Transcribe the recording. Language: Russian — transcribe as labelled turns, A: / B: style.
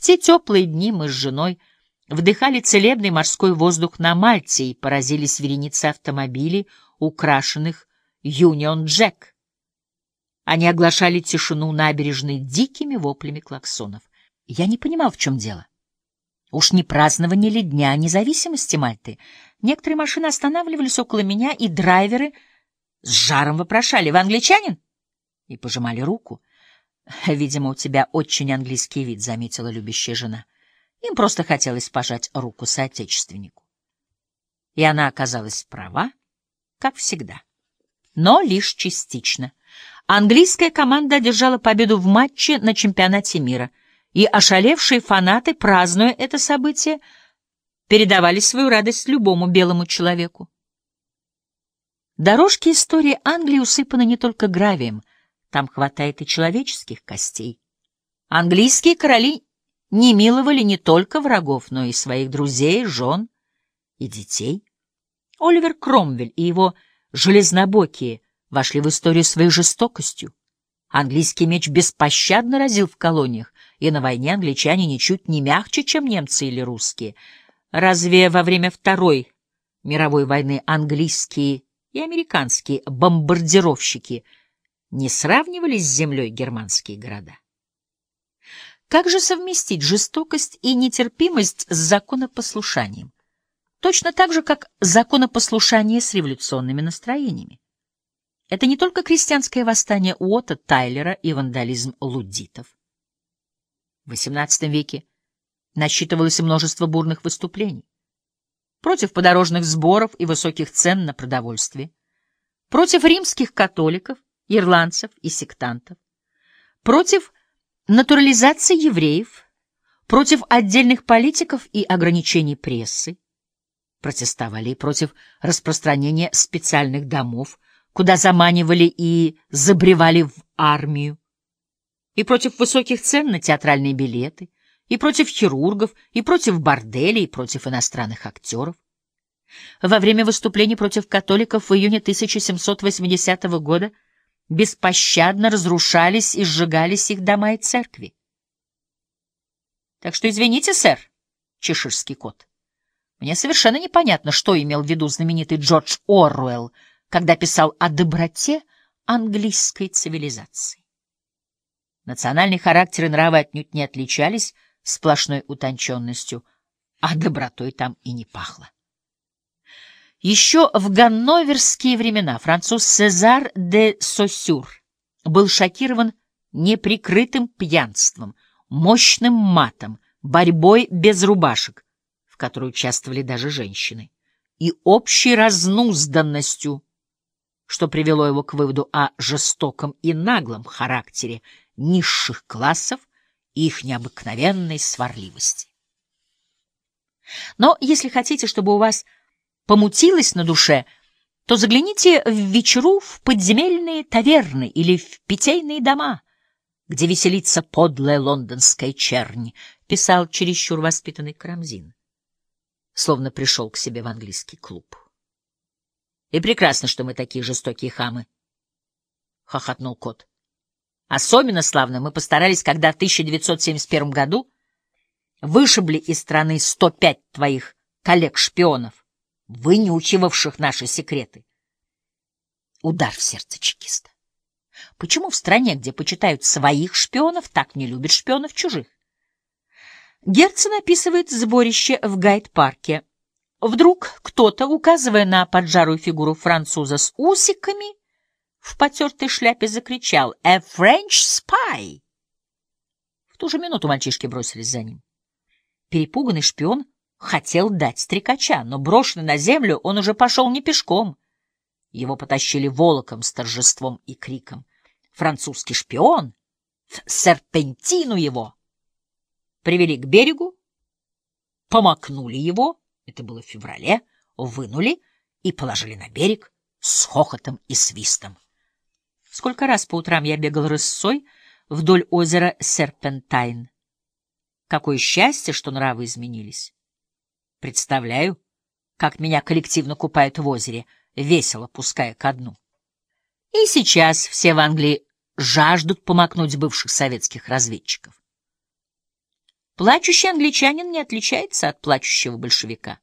A: В те теплые дни мы с женой вдыхали целебный морской воздух на Мальте и поразились веренице автомобилей, украшенных «Юнион Джек». Они оглашали тишину набережной дикими воплями клаксонов. Я не понимал, в чем дело. Уж не празднование ли Дня независимости Мальты? Некоторые машины останавливались около меня, и драйверы с жаром вопрошали «Вы англичанин?» и пожимали руку. «Видимо, у тебя очень английский вид», — заметила любящая жена. Им просто хотелось пожать руку соотечественнику. И она оказалась права, как всегда. Но лишь частично. Английская команда одержала победу в матче на чемпионате мира — и ошалевшие фанаты, празднуя это событие, передавали свою радость любому белому человеку. Дорожки истории Англии усыпаны не только гравием, там хватает и человеческих костей. Английские короли не миловали не только врагов, но и своих друзей, жен и детей. Оливер Кромвель и его железнобокие вошли в историю своей жестокостью. Английский меч беспощадно разил в колониях, и на войне англичане ничуть не мягче, чем немцы или русские. Разве во время Второй мировой войны английские и американские бомбардировщики не сравнивались с землей германские города? Как же совместить жестокость и нетерпимость с законопослушанием? Точно так же, как законопослушание с революционными настроениями. Это не только крестьянское восстание Уотта Тайлера и вандализм луддитов. В XVIII веке насчитывалось множество бурных выступлений против подорожных сборов и высоких цен на продовольствие, против римских католиков, ирландцев и сектантов, против натурализации евреев, против отдельных политиков и ограничений прессы, протестовали против распространения специальных домов, куда заманивали и забревали в армию, и против высоких цен на театральные билеты, и против хирургов, и против борделей, и против иностранных актеров. Во время выступлений против католиков в июне 1780 года беспощадно разрушались и сжигались их дома и церкви. Так что извините, сэр, чеширский кот, мне совершенно непонятно, что имел в виду знаменитый Джордж Оруэлл, когда писал о доброте английской цивилизации. Национальный характер и нравы отнюдь не отличались сплошной утонченностью, а добротой там и не пахло. Еще в ганноверские времена француз Сезар де Сосюр был шокирован неприкрытым пьянством, мощным матом, борьбой без рубашек, в которой участвовали даже женщины, и общей разнузданностью, что привело его к выводу о жестоком и наглом характере низших классов и их необыкновенной сварливости. Но если хотите, чтобы у вас помутилось на душе, то загляните в вечеру в подземельные таверны или в питейные дома, где веселится подлая лондонская чернь, писал чересчур воспитанный Карамзин, словно пришел к себе в английский клуб. И прекрасно, что мы такие жестокие хамы, — хохотнул кот. Особенно славно мы постарались, когда в 1971 году вышибли из страны 105 твоих коллег-шпионов, вынюхивавших наши секреты. Удар в сердце чекиста. Почему в стране, где почитают своих шпионов, так не любят шпионов чужих? Герцен описывает сборище в Гайд-парке. Вдруг кто-то, указывая на поджарую фигуру француза с усиками, в потертой шляпе закричал «A French spy!». В ту же минуту мальчишки бросились за ним. Перепуганный шпион хотел дать стрекача, но брошенный на землю он уже пошел не пешком. Его потащили волоком с торжеством и криком. Французский шпион! В серпентину его! Привели к берегу, помакнули его, это было в феврале, вынули и положили на берег с хохотом и свистом. Сколько раз по утрам я бегал рысцой вдоль озера Серпентайн. Какое счастье, что нравы изменились. Представляю, как меня коллективно купают в озере, весело пуская ко дну. И сейчас все в Англии жаждут помакнуть бывших советских разведчиков. Плачущий англичанин не отличается от плачущего большевика.